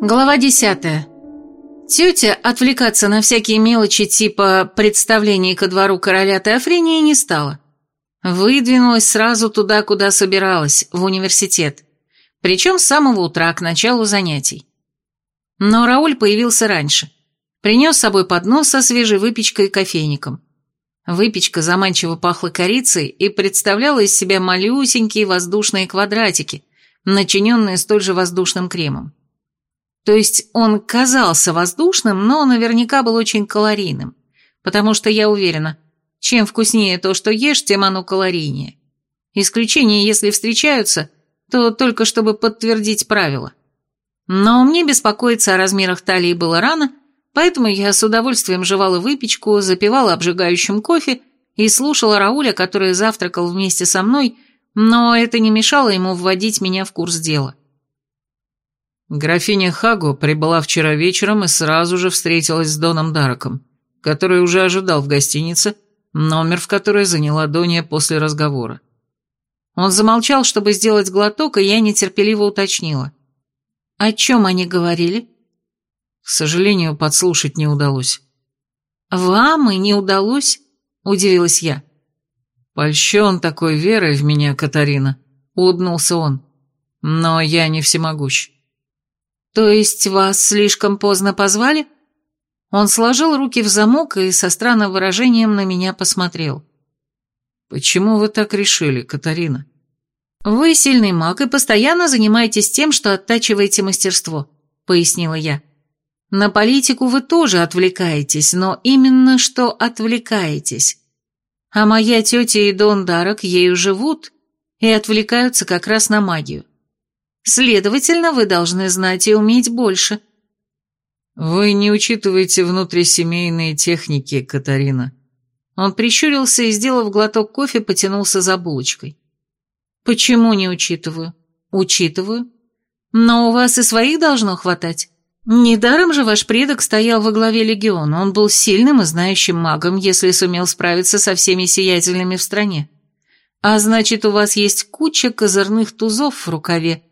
Глава десятая. Тетя отвлекаться на всякие мелочи типа представлений ко двору короля Теофрении не стала. Выдвинулась сразу туда, куда собиралась, в университет. Причем с самого утра, к началу занятий. Но Рауль появился раньше. Принес с собой поднос со свежей выпечкой и кофейником. Выпечка заманчиво пахла корицей и представляла из себя малюсенькие воздушные квадратики, начиненные столь же воздушным кремом. То есть он казался воздушным, но наверняка был очень калорийным, потому что я уверена, чем вкуснее то, что ешь, тем оно калорийнее. Исключения, если встречаются, то только чтобы подтвердить правило. Но мне беспокоиться о размерах талии было рано, поэтому я с удовольствием жевала выпечку, запивала обжигающим кофе и слушала Рауля, который завтракал вместе со мной, но это не мешало ему вводить меня в курс дела. Графиня Хаго прибыла вчера вечером и сразу же встретилась с Доном Дараком, который уже ожидал в гостинице, номер в которой заняла Донья после разговора. Он замолчал, чтобы сделать глоток, и я нетерпеливо уточнила. «О чем они говорили?» К сожалению, подслушать не удалось. «Вам и не удалось?» – удивилась я. «Польщен такой верой в меня, Катарина», – улыбнулся он. «Но я не всемогущ». «То есть вас слишком поздно позвали?» Он сложил руки в замок и со странным выражением на меня посмотрел. «Почему вы так решили, Катарина?» «Вы сильный маг и постоянно занимаетесь тем, что оттачиваете мастерство», — пояснила я. «На политику вы тоже отвлекаетесь, но именно что отвлекаетесь. А моя тетя и Дон Дарок ею живут и отвлекаются как раз на магию. Следовательно, вы должны знать и уметь больше». «Вы не учитываете внутрисемейные техники, Катарина». Он прищурился и, сделав глоток кофе, потянулся за булочкой. «Почему не учитываю?» «Учитываю. Но у вас и своих должно хватать. Недаром же ваш предок стоял во главе легиона, он был сильным и знающим магом, если сумел справиться со всеми сиятельными в стране. А значит, у вас есть куча козырных тузов в рукаве,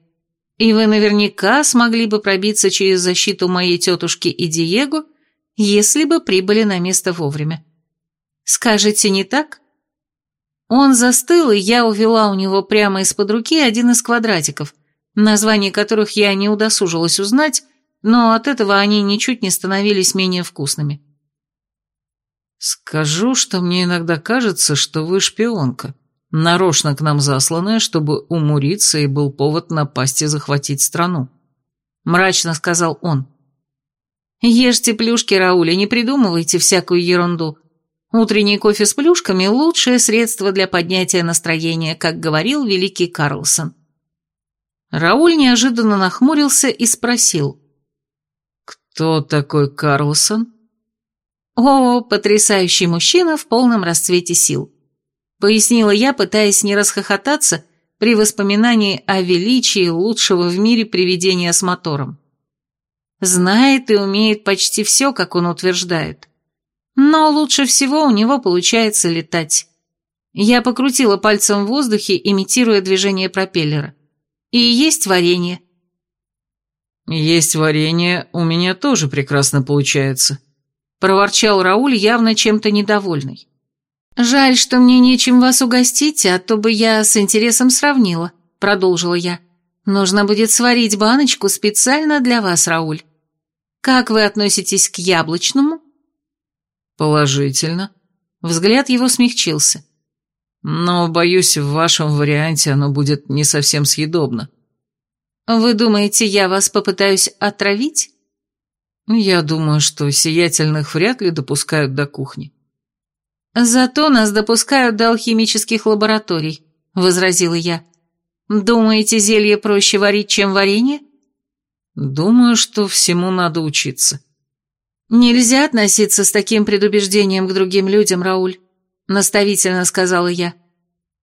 и вы наверняка смогли бы пробиться через защиту моей тетушки и Диего, если бы прибыли на место вовремя. Скажете, не так? Он застыл, и я увела у него прямо из-под руки один из квадратиков, название которых я не удосужилась узнать, но от этого они ничуть не становились менее вкусными. «Скажу, что мне иногда кажется, что вы шпионка», нарочно к нам засланная, чтобы умуриться и был повод напасть и захватить страну», — мрачно сказал он. «Ешьте плюшки, Рауля, не придумывайте всякую ерунду. Утренний кофе с плюшками – лучшее средство для поднятия настроения, как говорил великий Карлсон». Рауль неожиданно нахмурился и спросил. «Кто такой Карлсон?» «О, потрясающий мужчина в полном расцвете сил пояснила я, пытаясь не расхохотаться при воспоминании о величии лучшего в мире привидения с мотором. Знает и умеет почти все, как он утверждает. Но лучше всего у него получается летать. Я покрутила пальцем в воздухе, имитируя движение пропеллера. И есть варенье. «Есть варенье у меня тоже прекрасно получается», — проворчал Рауль, явно чем-то недовольный. «Жаль, что мне нечем вас угостить, а то бы я с интересом сравнила», — продолжила я. «Нужно будет сварить баночку специально для вас, Рауль. Как вы относитесь к яблочному?» «Положительно». Взгляд его смягчился. «Но, боюсь, в вашем варианте оно будет не совсем съедобно». «Вы думаете, я вас попытаюсь отравить?» «Я думаю, что сиятельных вряд ли допускают до кухни». «Зато нас допускают до алхимических лабораторий», — возразила я. «Думаете, зелье проще варить, чем варенье?» «Думаю, что всему надо учиться». «Нельзя относиться с таким предубеждением к другим людям, Рауль», — наставительно сказала я.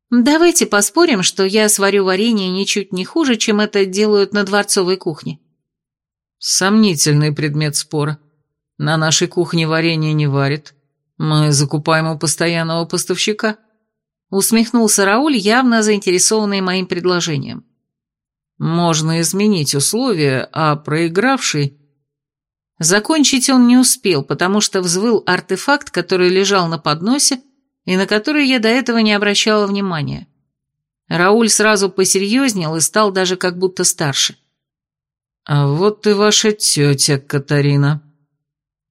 «Давайте поспорим, что я сварю варенье ничуть не хуже, чем это делают на дворцовой кухне». «Сомнительный предмет спора. На нашей кухне варенье не варят, «Мы закупаем у постоянного поставщика», — усмехнулся Рауль, явно заинтересованный моим предложением. Можно изменить условия, а проигравший... Закончить он не успел, потому что взвыл артефакт, который лежал на подносе, и на который я до этого не обращала внимания. Рауль сразу посерьезнел и стал даже как будто старше. «А вот и ваша тетя, Катарина».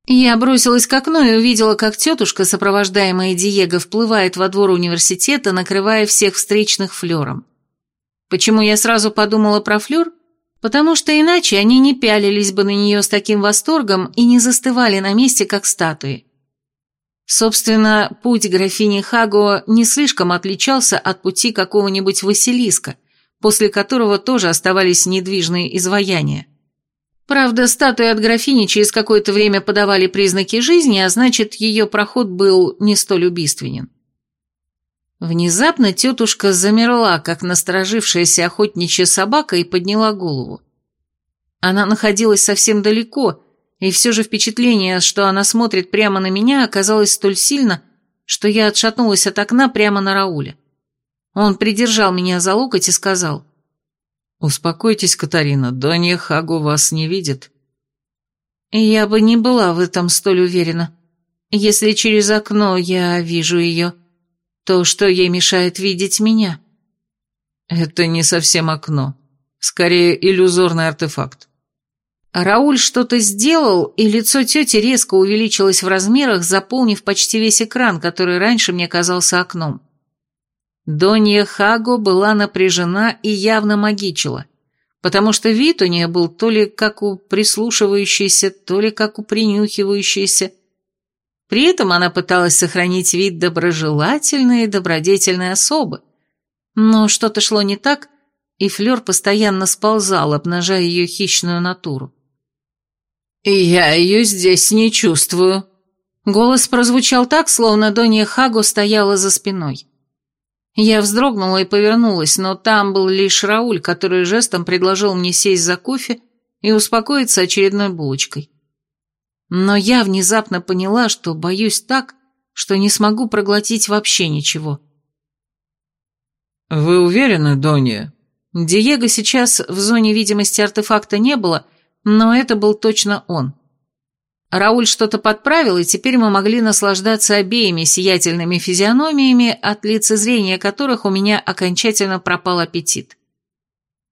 Я бросилась к окну и увидела, как тетушка, сопровождаемая Диего, вплывает во двор университета, накрывая всех встречных флером. Почему я сразу подумала про флер? Потому что иначе они не пялились бы на нее с таким восторгом и не застывали на месте, как статуи. Собственно, путь графини Хаго не слишком отличался от пути какого-нибудь Василиска, после которого тоже оставались недвижные изваяния. Правда, статуи от графини через какое-то время подавали признаки жизни, а значит, ее проход был не столь убийственен. Внезапно тетушка замерла, как насторожившаяся охотничья собака, и подняла голову. Она находилась совсем далеко, и все же впечатление, что она смотрит прямо на меня, оказалось столь сильно, что я отшатнулась от окна прямо на Рауля. Он придержал меня за локоть и сказал. «Успокойтесь, Катарина, Донья Хагу вас не видит». «Я бы не была в этом столь уверена. Если через окно я вижу ее...» То, что ей мешает видеть меня. Это не совсем окно. Скорее, иллюзорный артефакт. Рауль что-то сделал, и лицо тети резко увеличилось в размерах, заполнив почти весь экран, который раньше мне казался окном. Донья Хаго была напряжена и явно магичила, потому что вид у нее был то ли как у прислушивающейся, то ли как у принюхивающейся, при этом она пыталась сохранить вид доброжелательной и добродетельной особы. Но что-то шло не так, и Флёр постоянно сползал, обнажая ее хищную натуру. «Я ее здесь не чувствую». Голос прозвучал так, словно Донья Хаго стояла за спиной. Я вздрогнула и повернулась, но там был лишь Рауль, который жестом предложил мне сесть за кофе и успокоиться очередной булочкой. Но я внезапно поняла, что боюсь так, что не смогу проглотить вообще ничего. «Вы уверены, Донья?» Диего сейчас в зоне видимости артефакта не было, но это был точно он. Рауль что-то подправил, и теперь мы могли наслаждаться обеими сиятельными физиономиями, от лицезрения которых у меня окончательно пропал аппетит.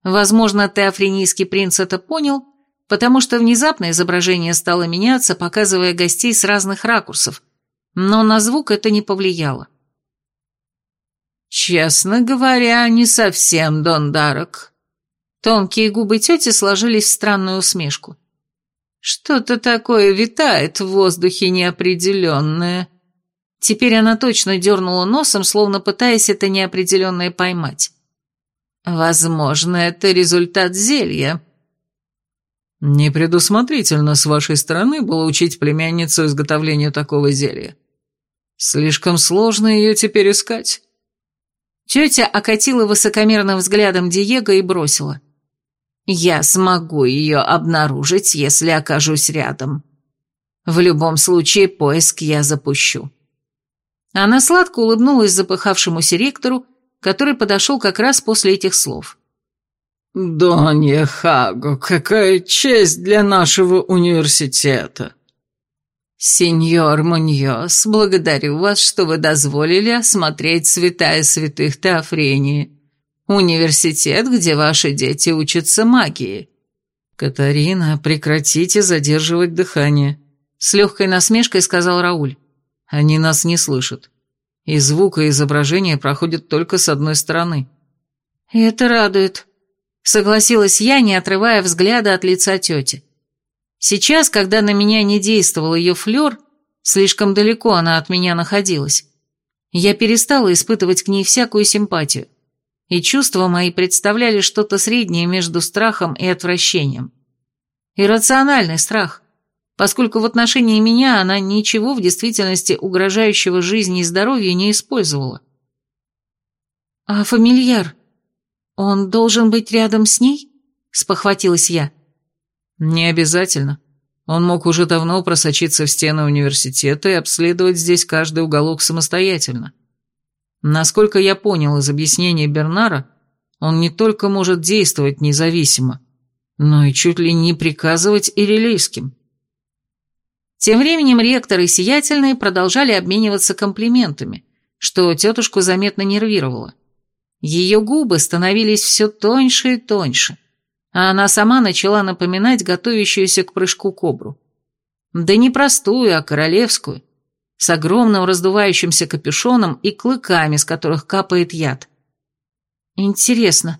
Возможно, теофренийский принц это понял потому что внезапно изображение стало меняться, показывая гостей с разных ракурсов, но на звук это не повлияло. «Честно говоря, не совсем, Дон Дарок». Тонкие губы тети сложились в странную усмешку. «Что-то такое витает в воздухе неопределенное». Теперь она точно дернула носом, словно пытаясь это неопределенное поймать. «Возможно, это результат зелья». Непредусмотрительно с вашей стороны было учить племянницу изготовлению такого зелья. Слишком сложно ее теперь искать. Тетя окатила высокомерным взглядом Диего и бросила. «Я смогу ее обнаружить, если окажусь рядом. В любом случае поиск я запущу». Она сладко улыбнулась запыхавшемуся ректору, который подошел как раз после этих слов. «Донья Хаго, какая честь для нашего университета!» «Сеньор Муньос, благодарю вас, что вы дозволили осмотреть святая святых Теофрении, университет, где ваши дети учатся магии». «Катарина, прекратите задерживать дыхание», — с легкой насмешкой сказал Рауль. «Они нас не слышат. И звук, и изображение проходят только с одной стороны». «Это радует», Согласилась я, не отрывая взгляда от лица тети. Сейчас, когда на меня не действовал ее флер, слишком далеко она от меня находилась, я перестала испытывать к ней всякую симпатию, и чувства мои представляли что-то среднее между страхом и отвращением. Иррациональный страх, поскольку в отношении меня она ничего в действительности угрожающего жизни и здоровью не использовала. «А фамильяр?» «Он должен быть рядом с ней?» – спохватилась я. «Не обязательно. Он мог уже давно просочиться в стены университета и обследовать здесь каждый уголок самостоятельно. Насколько я понял из объяснений Бернара, Он не только может действовать независимо, но и чуть ли не приказывать Ирилейским. Тем временем ректор и сиятельные продолжали обмениваться комплиментами, что тетушку заметно нервировало. Ее губы становились все тоньше и тоньше, а она сама начала напоминать готовящуюся к прыжку кобру. Да не простую, а королевскую, с огромным раздувающимся капюшоном и клыками, с которых капает яд. Интересно,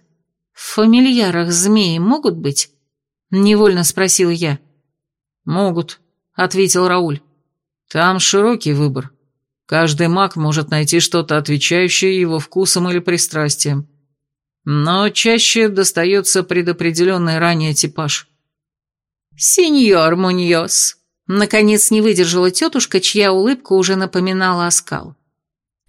в фамильярах змеи могут быть? Невольно спросил я. Могут, ответил Рауль. Там широкий выбор. Каждый маг может найти что-то, отвечающее его вкусом или пристрастиям. Но чаще достается предопределенный ранее типаж. «Сеньор Муньос», — наконец не выдержала тетушка, чья улыбка уже напоминала оскал.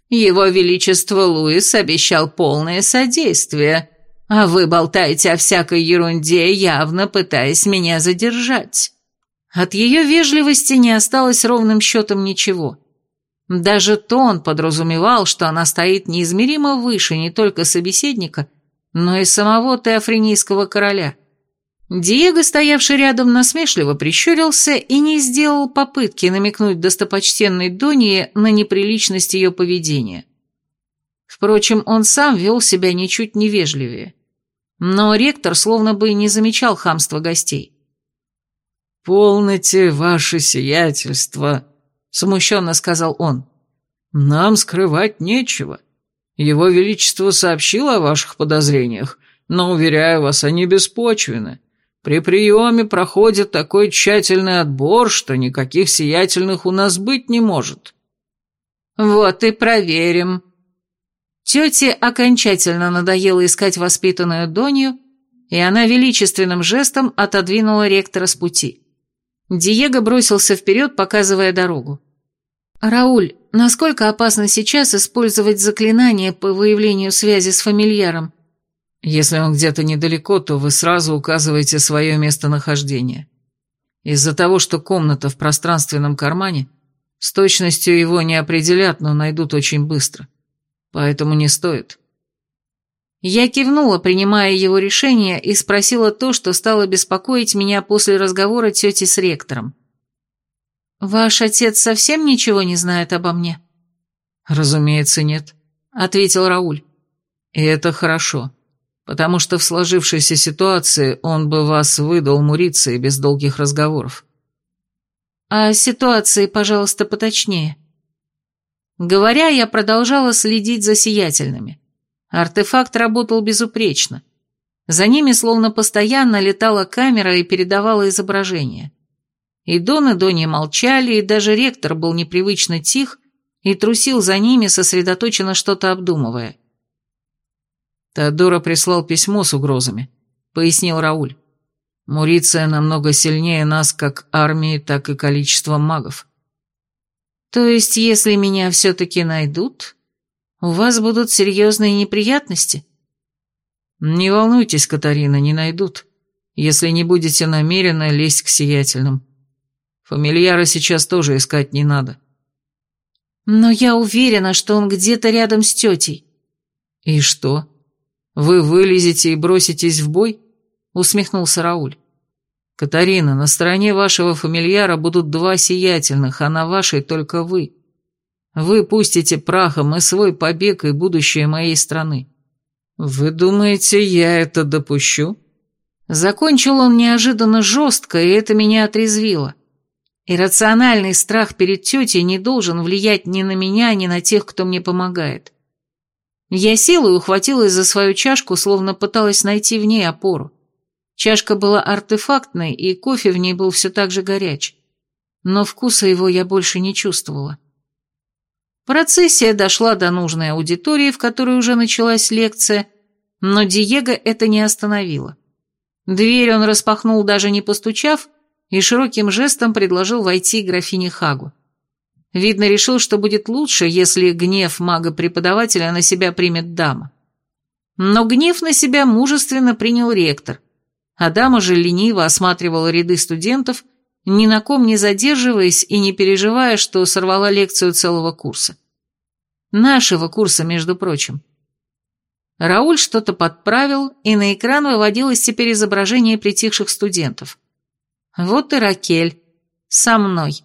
«Его Величество Луис обещал полное содействие, а вы болтаете о всякой ерунде, явно пытаясь меня задержать». От ее вежливости не осталось ровным счетом ничего. Даже тон подразумевал, что она стоит неизмеримо выше не только собеседника, но и самого теофренийского короля. Диего, стоявший рядом, насмешливо прищурился и не сделал попытки намекнуть достопочтенной Донии на неприличность ее поведения. Впрочем, он сам вел себя ничуть невежливее. Но ректор словно бы не замечал хамства гостей. «Полноте ваше сиятельство», — смущенно сказал он. «Нам скрывать нечего. Его Величество сообщило о ваших подозрениях, но, уверяю вас, они беспочвены. При приеме проходит такой тщательный отбор, что никаких сиятельных у нас быть не может». «Вот и проверим». Тете окончательно надоело искать воспитанную Донью, и она величественным жестом отодвинула ректора с пути. Диего бросился вперед, показывая дорогу. «Рауль, насколько опасно сейчас использовать заклинание по выявлению связи с фамильяром?» «Если он где-то недалеко, то вы сразу указываете свое местонахождение. Из-за того, что комната в пространственном кармане, с точностью его не определят, но найдут очень быстро. Поэтому не стоит». Я кивнула, принимая его решение, и спросила то, что стало беспокоить меня после разговора тети с ректором. «Ваш отец совсем ничего не знает обо мне?» «Разумеется, нет», — ответил Рауль. «И это хорошо, потому что в сложившейся ситуации он бы вас выдал Муриции без долгих разговоров». «А ситуации, пожалуйста, поточнее». Говоря, я продолжала следить за сиятельными. Артефакт работал безупречно. За ними словно постоянно летала камера и передавала изображение. И Дон и Донни молчали, и даже ректор был непривычно тих и трусил за ними, сосредоточенно что-то обдумывая. «Теодора прислал письмо с угрозами», — пояснил Рауль. «Муриция намного сильнее нас как армии, так и количеством магов». «То есть, если меня все-таки найдут, у вас будут серьезные неприятности?» «Не волнуйтесь, Катарина, не найдут, если не будете намеренно лезть к сиятельным. Фамильяра сейчас тоже искать не надо». «Но я уверена, что он где-то рядом с тетей». «И что? Вы вылезете и броситесь в бой?» — усмехнулся Рауль. «Катарина, на стороне вашего фамильяра будут два сиятельных, а на вашей только вы. Вы пустите прахом и свой побег, и будущее моей страны. Вы думаете, я это допущу?» Закончил он неожиданно жестко, и это меня отрезвило. Иррациональный страх перед тетей не должен влиять ни на меня, ни на тех, кто мне помогает. Я силой ухватилась за свою чашку, словно пыталась найти в ней опору. Чашка была артефактной, и кофе в ней был все так же горяч. Но вкуса его я больше не чувствовала. Процессия дошла до нужной аудитории, в которой уже началась лекция, но Диего это не остановило. Дверь он распахнул, даже не постучав, и широким жестом предложил войти графине Хагу. Видно, решил, что будет лучше, если гнев мага-преподавателя на себя примет дама. Но гнев на себя мужественно принял ректор, а дама же лениво осматривала ряды студентов ни на ком не задерживаясь и не переживая, что сорвала лекцию целого курса. Нашего курса, между прочим. Рауль что-то подправил, и на экран выводилось теперь изображение притихших студентов. Вот и Ракель. Со мной.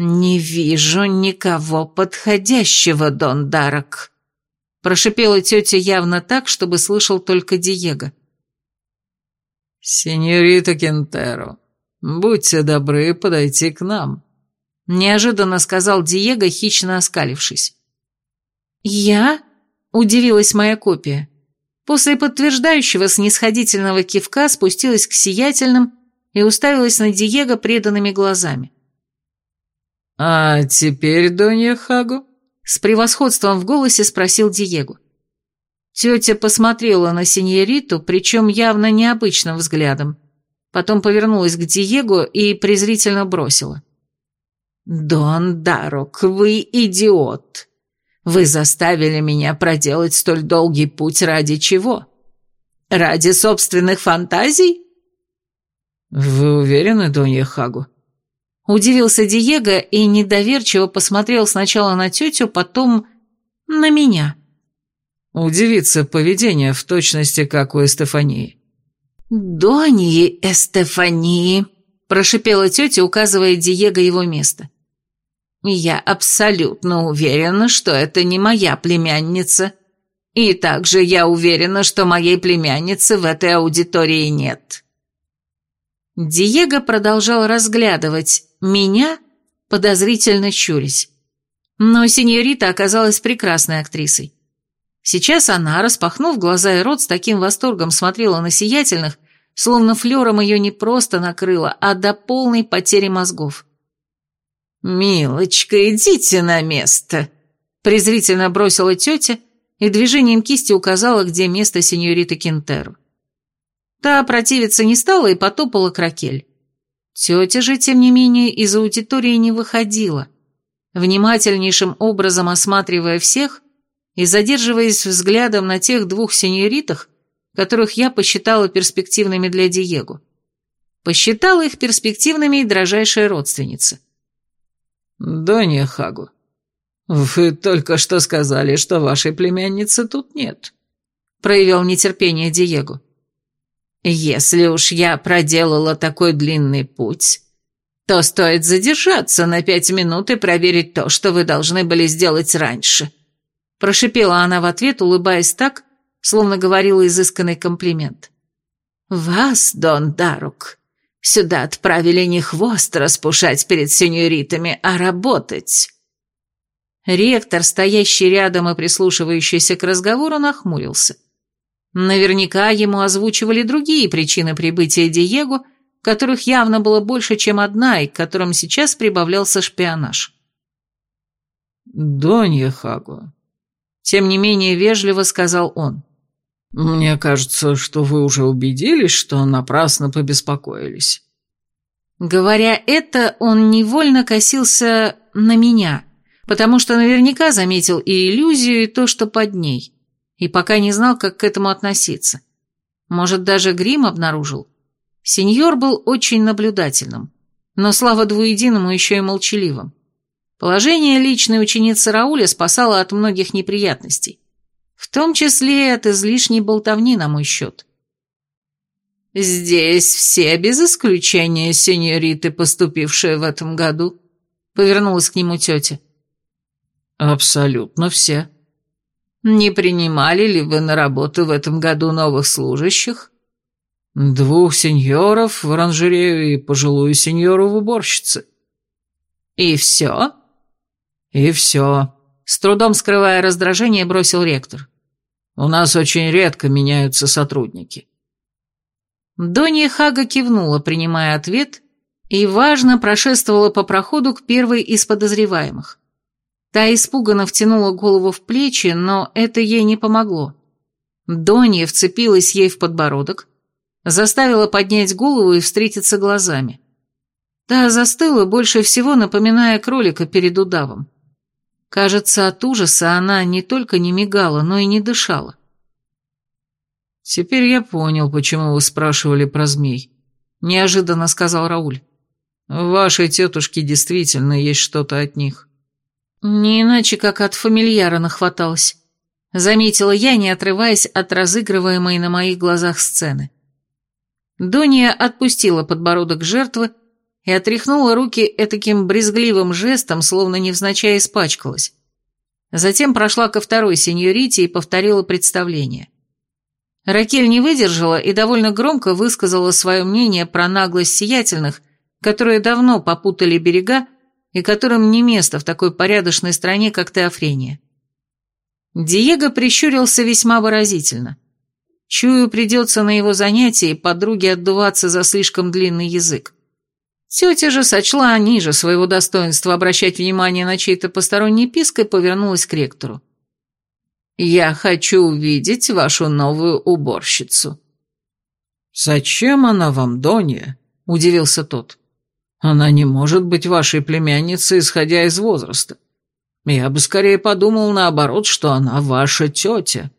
«Не вижу никого подходящего, Дон Дарок», — прошипела тетя явно так, чтобы слышал только Диего. «Сеньорита Кентеро, будьте добры подойти к нам», — неожиданно сказал Диего, хищно оскалившись. «Я?» — удивилась моя копия. После подтверждающего снисходительного кивка спустилась к сиятельным и уставилась на Диего преданными глазами. «А теперь, Донья Хагу?» С превосходством в голосе спросил Диего. Тетя посмотрела на синьориту, причем явно необычным взглядом. Потом повернулась к Диего и презрительно бросила. «Дон Дарок, вы идиот! Вы заставили меня проделать столь долгий путь ради чего? Ради собственных фантазий?» «Вы уверены, Донья Хагу?» Удивился Диего и недоверчиво посмотрел сначала на тетю, потом на меня. Удивиться поведение в точности, как у Эстефании. «Доньи Эстефании», – прошипела тетя, указывая Диего его место. «Я абсолютно уверена, что это не моя племянница. И также я уверена, что моей племянницы в этой аудитории нет». Диего продолжал разглядывать меня, подозрительно щурясь. Но сеньорита оказалась прекрасной актрисой. Сейчас она, распахнув глаза и рот, с таким восторгом смотрела на сиятельных, словно флером ее не просто накрыло, а до полной потери мозгов. «Милочка, идите на место!» презрительно бросила тетя и движением кисти указала, где место сеньориты Кентеру. Та противиться не стала и потопала к Ракель. Тетя же, тем не менее, из аудитории не выходила, внимательнейшим образом осматривая всех и задерживаясь взглядом на тех двух сеньоритах, которых я посчитала перспективными для Диего. Посчитала их перспективными и дрожайшая родственница. «Донья Хагу, вы только что сказали, что вашей племянницы тут нет», проявил нетерпение Диего. Если уж я проделала такой длинный путь, то стоит задержаться на пять минут и проверить то, что вы должны были сделать раньше». Прошипела она в ответ, улыбаясь так, словно говорила изысканный комплимент. «Вас, Дон Дарук, сюда отправили не хвост распушать перед сеньоритами, а работать». Ректор, стоящий рядом и прислушивающийся к разговору, нахмурился. Наверняка ему озвучивали другие причины прибытия Диего, которых явно было больше, чем одна, и к которым сейчас прибавлялся шпионаж. «Донья Хагу», — тем не менее вежливо сказал он, — «мне кажется, что вы уже убедились, что напрасно побеспокоились». Говоря это, он невольно косился на меня, потому что наверняка заметил и иллюзию, и то, что под ней и пока не знал, как к этому относиться. Может, даже грим обнаружил? Сеньор был очень наблюдательным, но, слава двуединому, еще и молчаливым. Положение личной ученицы Рауля спасало от многих неприятностей, в том числе и от излишней болтовни на мой счет. «Здесь все без исключения сеньориты, поступившие в этом году», — повернулась к нему тетя. «Абсолютно все», не принимали ли вы на работу в этом году новых служащих? Двух сеньоров в оранжерею и пожилую сеньору в уборщице. И все? И все. С трудом скрывая раздражение, бросил ректор. У нас очень редко меняются сотрудники. Донья Хага кивнула, принимая ответ, и, важно, прошествовала по проходу к первой из подозреваемых. Та испуганно втянула голову в плечи, но это ей не помогло. Донья вцепилась ей в подбородок, заставила поднять голову и встретиться глазами. Та застыла, больше всего напоминая кролика перед удавом. Кажется, от ужаса она не только не мигала, но и не дышала. «Теперь я понял, почему вы спрашивали про змей», — неожиданно сказал Рауль. «В вашей тетушке действительно есть что-то от них». Не иначе, как от фамильяра нахваталась. — заметила я, не отрываясь от разыгрываемой на моих глазах сцены. Донья отпустила подбородок жертвы и отряхнула руки этаким брезгливым жестом, словно невзначай испачкалась. Затем прошла ко второй сеньорите и повторила представление. Ракель не выдержала и довольно громко высказала свое мнение про наглость сиятельных, которые давно попутали берега и которым не место в такой порядочной стране, как Теофрения. Диего прищурился весьма выразительно. Чую, придется на его занятии подруге отдуваться за слишком длинный язык. Тетя же сочла ниже своего достоинства обращать внимание на чей-то посторонний писк и повернулась к ректору. «Я хочу увидеть вашу новую уборщицу». «Зачем она вам, Донья?» – удивился тот. «Она не может быть вашей племянницей, исходя из возраста. Я бы скорее подумал наоборот, что она ваша тетя».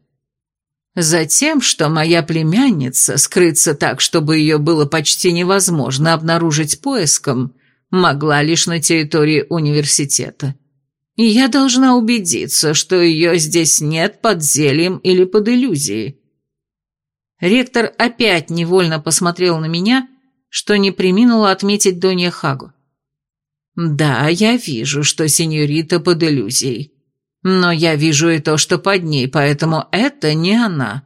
Затем, что моя племянница, скрыться так, чтобы ее было почти невозможно обнаружить поиском, могла лишь на территории университета. И я должна убедиться, что ее здесь нет под зельем или под иллюзией. Ректор опять невольно посмотрел на меня, что не приминуло отметить Донья Хагу. «Да, я вижу, что сеньорита под иллюзией. Но я вижу и то, что под ней, поэтому это не она».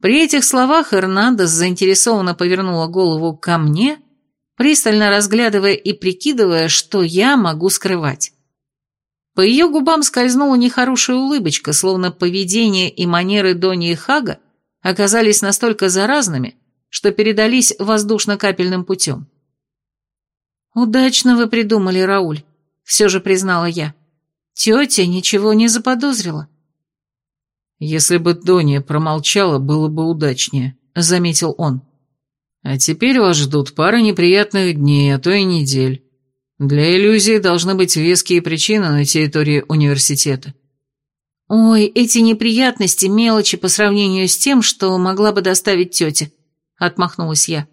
При этих словах Эрнандес заинтересованно повернула голову ко мне, пристально разглядывая и прикидывая, что я могу скрывать. По ее губам скользнула нехорошая улыбочка, словно поведение и манеры Дони и Хага оказались настолько заразными, что передались воздушно-капельным путем. «Удачно вы придумали, Рауль», — все же признала я. Тетя ничего не заподозрила. «Если бы Донья промолчала, было бы удачнее», — заметил он. «А теперь вас ждут пара неприятных дней, а то и недель. Для иллюзии должны быть веские причины на территории университета». «Ой, эти неприятности – мелочи по сравнению с тем, что могла бы доставить тетя», – отмахнулась я.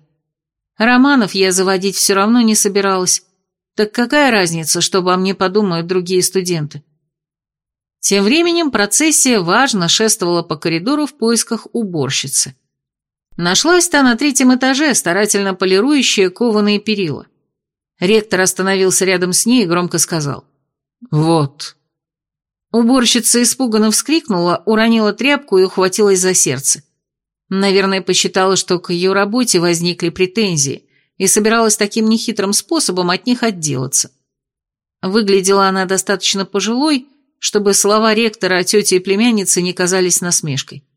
«Романов я заводить все равно не собиралась. Так какая разница, что обо мне подумают другие студенты? Тем временем процессия важно шествовала по коридору в поисках уборщицы. Нашлась та на третьем этаже, старательно полирующая кованые перила. Ректор остановился рядом с ней и громко сказал. «Вот». Уборщица испуганно вскрикнула, уронила тряпку и ухватилась за сердце. Наверное, посчитала, что к ее работе возникли претензии, и собиралась таким нехитрым способом от них отделаться. Выглядела она достаточно пожилой, чтобы слова ректора о тете и племяннице не казались насмешкой.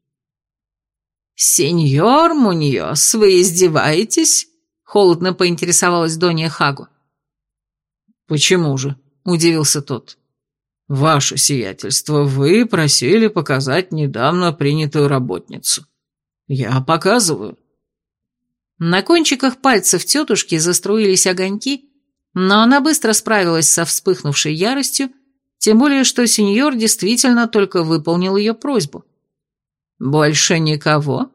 «Сеньор Муньос, вы издеваетесь?» — холодно поинтересовалась Донья Хагу. «Почему же?» — удивился тот. «Ваше сиятельство, вы просили показать недавно принятую работницу. Я показываю». На кончиках пальцев тетушки заструились огоньки, но она быстро справилась со вспыхнувшей яростью, тем более что сеньор действительно только выполнил ее просьбу. «Больше никого?»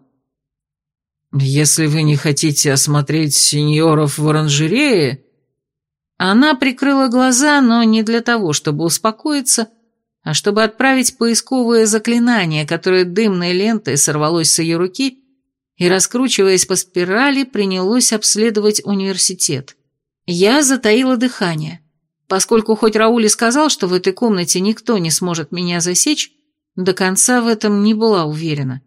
«Если вы не хотите осмотреть сеньоров в оранжерее...» Она прикрыла глаза, но не для того, чтобы успокоиться, а чтобы отправить поисковое заклинание, которое дымной лентой сорвалось с ее руки и, раскручиваясь по спирали, принялось обследовать университет. Я затаила дыхание. Поскольку хоть Рауль и сказал, что в этой комнате никто не сможет меня засечь, до конца в этом не была уверена.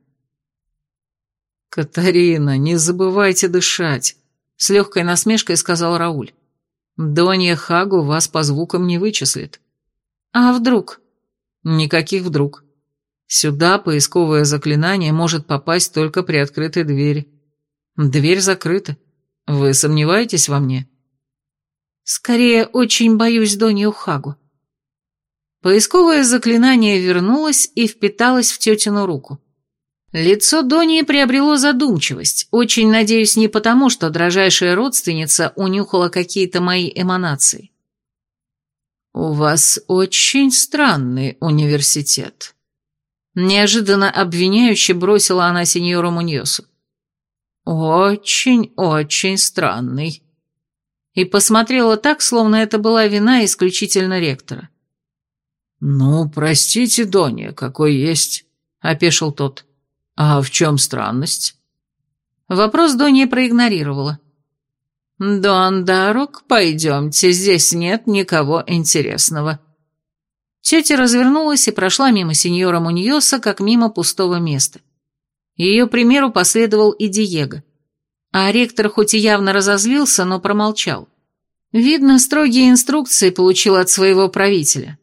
«Катарина, не забывайте дышать», — с легкой насмешкой сказал Рауль. «Донья Хагу вас по звукам не вычислит». «А вдруг?» «Никаких вдруг. Сюда поисковое заклинание может попасть только при открытой двери. Дверь закрыта. Вы сомневаетесь во мне? Скорее, очень боюсь Донью Хагу. Поисковое заклинание вернулось и впиталось в тетину руку. Лицо Донии приобрело задумчивость, очень надеюсь не потому, что дрожайшая родственница унюхала какие-то мои эманации. «У вас очень странный университет», Неожиданно обвиняюще бросила она сеньору Муньосу. «Очень-очень странный». И посмотрела так, словно это была вина исключительно ректора. «Ну, простите, Донья, какой есть», — опешил тот. «А в чем странность?» Вопрос Донья проигнорировала. «Дон Дарок, пойдемте, здесь нет никого интересного». Тетя развернулась и прошла мимо сеньора Муньоса, как мимо пустого места. Ее примеру последовал и Диего. А ректор хоть и явно разозлился, но промолчал. Видно, строгие инструкции получил от своего правителя.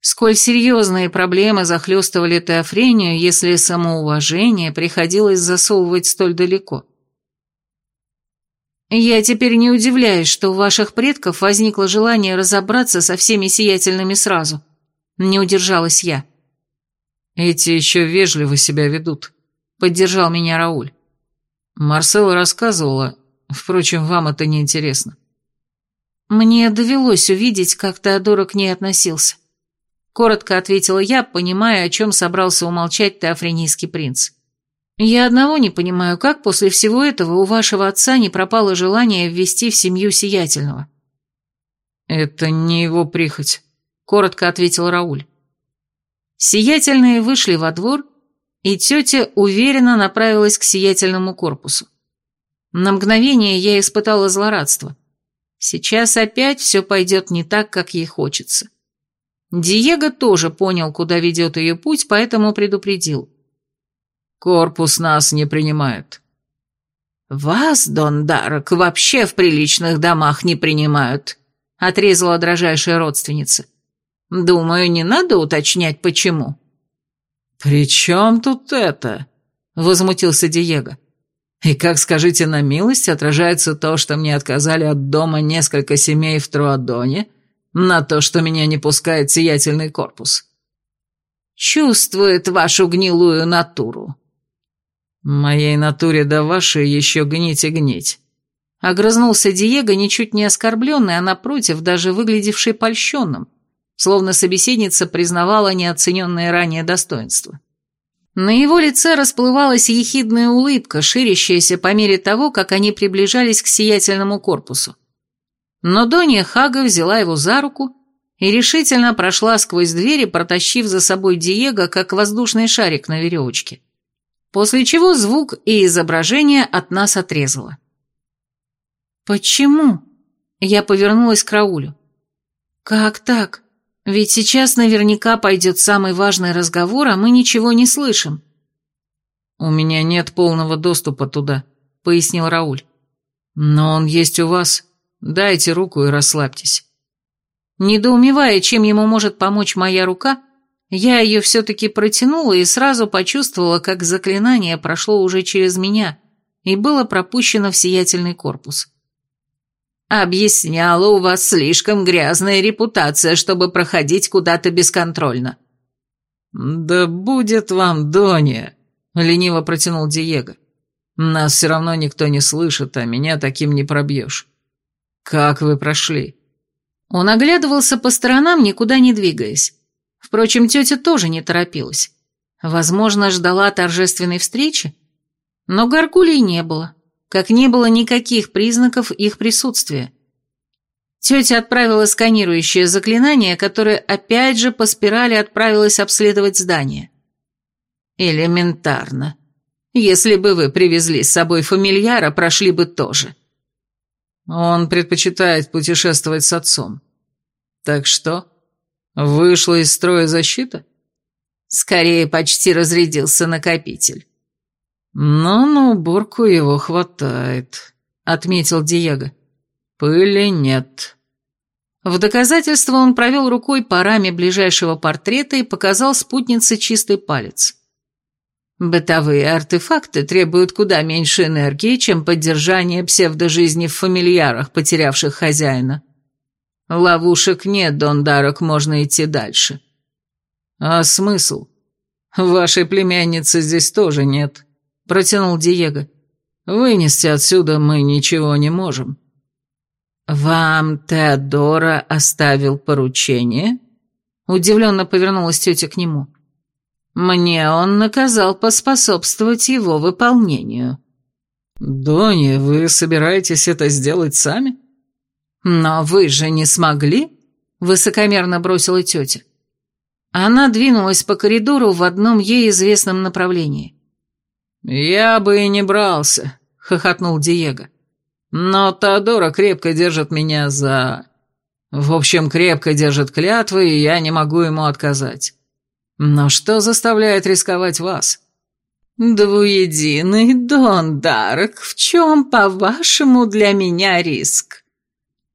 Сколь серьезные проблемы захлестывали Теофрению, если самоуважение приходилось засовывать столь далеко. Я теперь не удивляюсь, что у ваших предков возникло желание разобраться со всеми сиятельными сразу. Не удержалась я. Эти еще вежливо себя ведут, поддержал меня Рауль. Марсела рассказывала, впрочем, вам это не интересно. Мне довелось увидеть, как Теодора к ней относился. Коротко ответила я, понимая, о чем собрался умолчать теофренийский принц. Я одного не понимаю, как после всего этого у вашего отца не пропало желание ввести в семью Сиятельного. Это не его прихоть, коротко ответил Рауль. Сиятельные вышли во двор, и тетя уверенно направилась к сиятельному корпусу. На мгновение я испытала злорадство. Сейчас опять все пойдет не так, как ей хочется. Диего тоже понял, куда ведет ее путь, поэтому предупредил. «Корпус нас не принимает». «Вас, Дон Дарок, вообще в приличных домах не принимают», — отрезала дрожайшая родственница. «Думаю, не надо уточнять, почему». «При чем тут это?» — возмутился Диего. «И как, скажите на милость, отражается то, что мне отказали от дома несколько семей в Труадоне, на то, что меня не пускает сиятельный корпус. Чувствует вашу гнилую натуру. Моей натуре да вашей еще гнить и гнить. Огрызнулся Диего, ничуть не оскорбленный, а напротив, даже выглядевший польщенным, словно собеседница признавала неоцененное ранее достоинство. На его лице расплывалась ехидная улыбка, ширящаяся по мере того, как они приближались к сиятельному корпусу. Но Донья Хага взяла его за руку и решительно прошла сквозь двери, протащив за собой Диего, как воздушный шарик на веревочке. После чего звук и изображение от нас отрезало. «Почему?» Я повернулась к Раулю. «Как так? Ведь сейчас наверняка пойдет самый важный разговор, а мы ничего не слышим». «У меня нет полного доступа туда», — пояснил Рауль. «Но он есть у вас. Дайте руку и расслабьтесь». Недоумевая, чем ему может помочь моя рука, я ее все-таки протянула и сразу почувствовала, как заклинание прошло уже через меня и было пропущено в сиятельный корпус. «Объясняла, у вас слишком грязная репутация, чтобы проходить куда-то бесконтрольно». «Да будет вам, Доня!» — лениво протянул Диего. «Нас все равно никто не слышит, а меня таким не пробьешь. «Как вы прошли?» Он оглядывался по сторонам, никуда не двигаясь. Впрочем, тетя тоже не торопилась. Возможно, ждала торжественной встречи? Но горгулей не было, как не было никаких признаков их присутствия. Тетя отправила сканирующее заклинание, которое опять же по спирали отправилось обследовать здание. Элементарно. Если бы вы привезли с собой фамильяра, прошли бы тоже. Он предпочитает путешествовать с отцом. Так что? Вышла из строя защита? Скорее, почти разрядился накопитель. Но на уборку его хватает, отметил Диего. Пыли нет. В доказательство он провел рукой по раме ближайшего портрета и показал спутнице чистый палец. Бытовые артефакты требуют куда меньше энергии, чем поддержание псевдожизни в фамильярах, потерявших хозяина. Ловушек нет, Дон Дарок, можно идти дальше. А смысл? Вашей племянницы здесь тоже нет, протянул Диего. Вынести отсюда мы ничего не можем. Вам Теодора оставил поручение? Удивленно повернулась тетя к нему. Мне он наказал поспособствовать его выполнению. «Донья, вы собираетесь это сделать сами?» «Но вы же не смогли?» — высокомерно бросила тетя. Она двинулась по коридору в одном ей известном направлении. «Я бы и не брался», — хохотнул Диего. «Но Теодора крепко держит меня за... В общем, крепко держит клятвы, и я не могу ему отказать. Но что заставляет рисковать вас?» «Двуединый Дон Дарок, в чем, по-вашему, для меня риск?»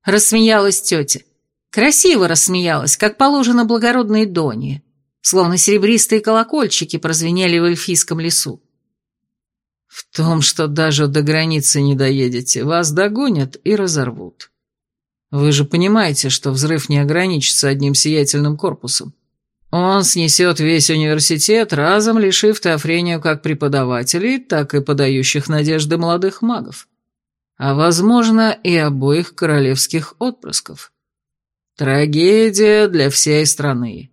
Рассмеялась тетя. Красиво рассмеялась, как положено благородной Доне, словно серебристые колокольчики прозвенели в эльфийском лесу. В том, что даже до границы не доедете, вас догонят и разорвут. Вы же понимаете, что взрыв не ограничится одним сиятельным корпусом. Он снесет весь университет, разом лишив Теофрению как преподавателей, так и подающих надежды молодых магов. А, возможно, и обоих королевских отпрысков. Трагедия для всей страны.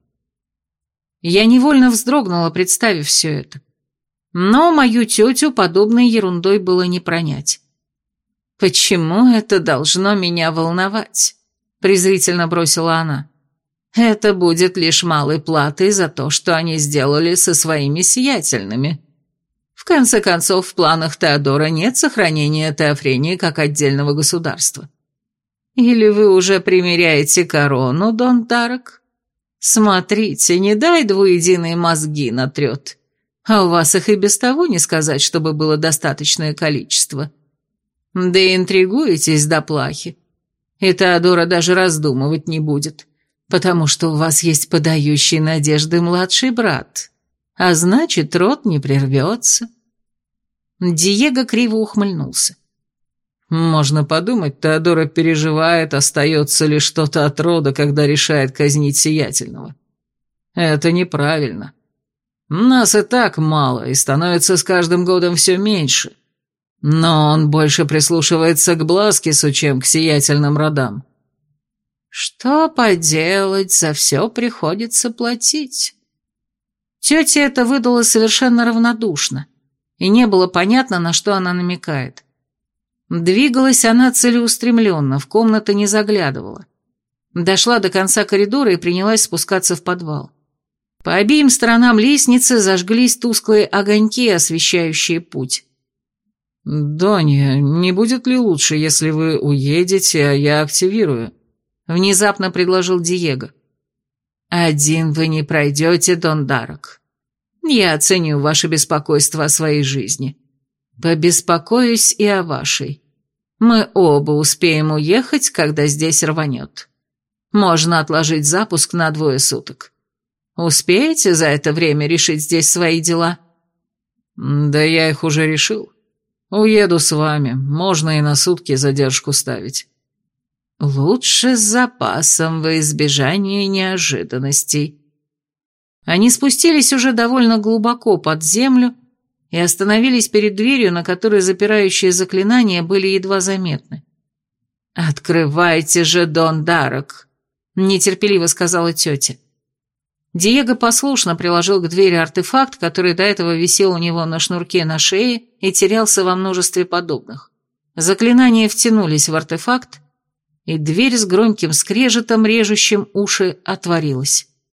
Я невольно вздрогнула, представив все это. Но мою тетю подобной ерундой было не пронять. «Почему это должно меня волновать?» – презрительно бросила она. «Это будет лишь малой платой за то, что они сделали со своими сиятельными. В конце концов, в планах Теодора нет сохранения Теофрении как отдельного государства. Или вы уже примеряете корону, Дон Тарок? Смотрите, не дай двуединые мозги натрет». А у вас их и без того не сказать, чтобы было достаточное количество. Да и интригуетесь до плахи. И Теодора даже раздумывать не будет, потому что у вас есть подающий надежды младший брат, а значит, рот не прервется. Диего криво ухмыльнулся. Можно подумать, Теодора переживает, остается ли что-то от рода, когда решает казнить сиятельного. Это неправильно. Нас и так мало, и становится с каждым годом все меньше. Но он больше прислушивается к Бласкису, чем к сиятельным родам. Что поделать, за все приходится платить. Тетя это выдала совершенно равнодушно, и не было понятно, на что она намекает. Двигалась она целеустремленно, в комнаты не заглядывала. Дошла до конца коридора и принялась спускаться в подвал. По обеим сторонам лестницы зажглись тусклые огоньки, освещающие путь. «Доня, не будет ли лучше, если вы уедете, а я активирую?» — внезапно предложил Диего. «Один вы не пройдете, Дон Дарок. Я оценю ваше беспокойство о своей жизни. Побеспокоюсь и о вашей. Мы оба успеем уехать, когда здесь рванет. Можно отложить запуск на двое суток. Успеете за это время решить здесь свои дела?» «Да я их уже решил. Уеду с вами, можно и на сутки задержку ставить». «Лучше с запасом во избежание неожиданностей». Они спустились уже довольно глубоко под землю и остановились перед дверью, на которой запирающие заклинания были едва заметны. «Открывайте же, Дон Дарок!» — нетерпеливо сказала тетя. Диего послушно приложил к двери артефакт, который до этого висел у него на шнурке на шее и терялся во множестве подобных. Заклинания втянулись в артефакт, и дверь с громким скрежетом, режущим уши, отворилась.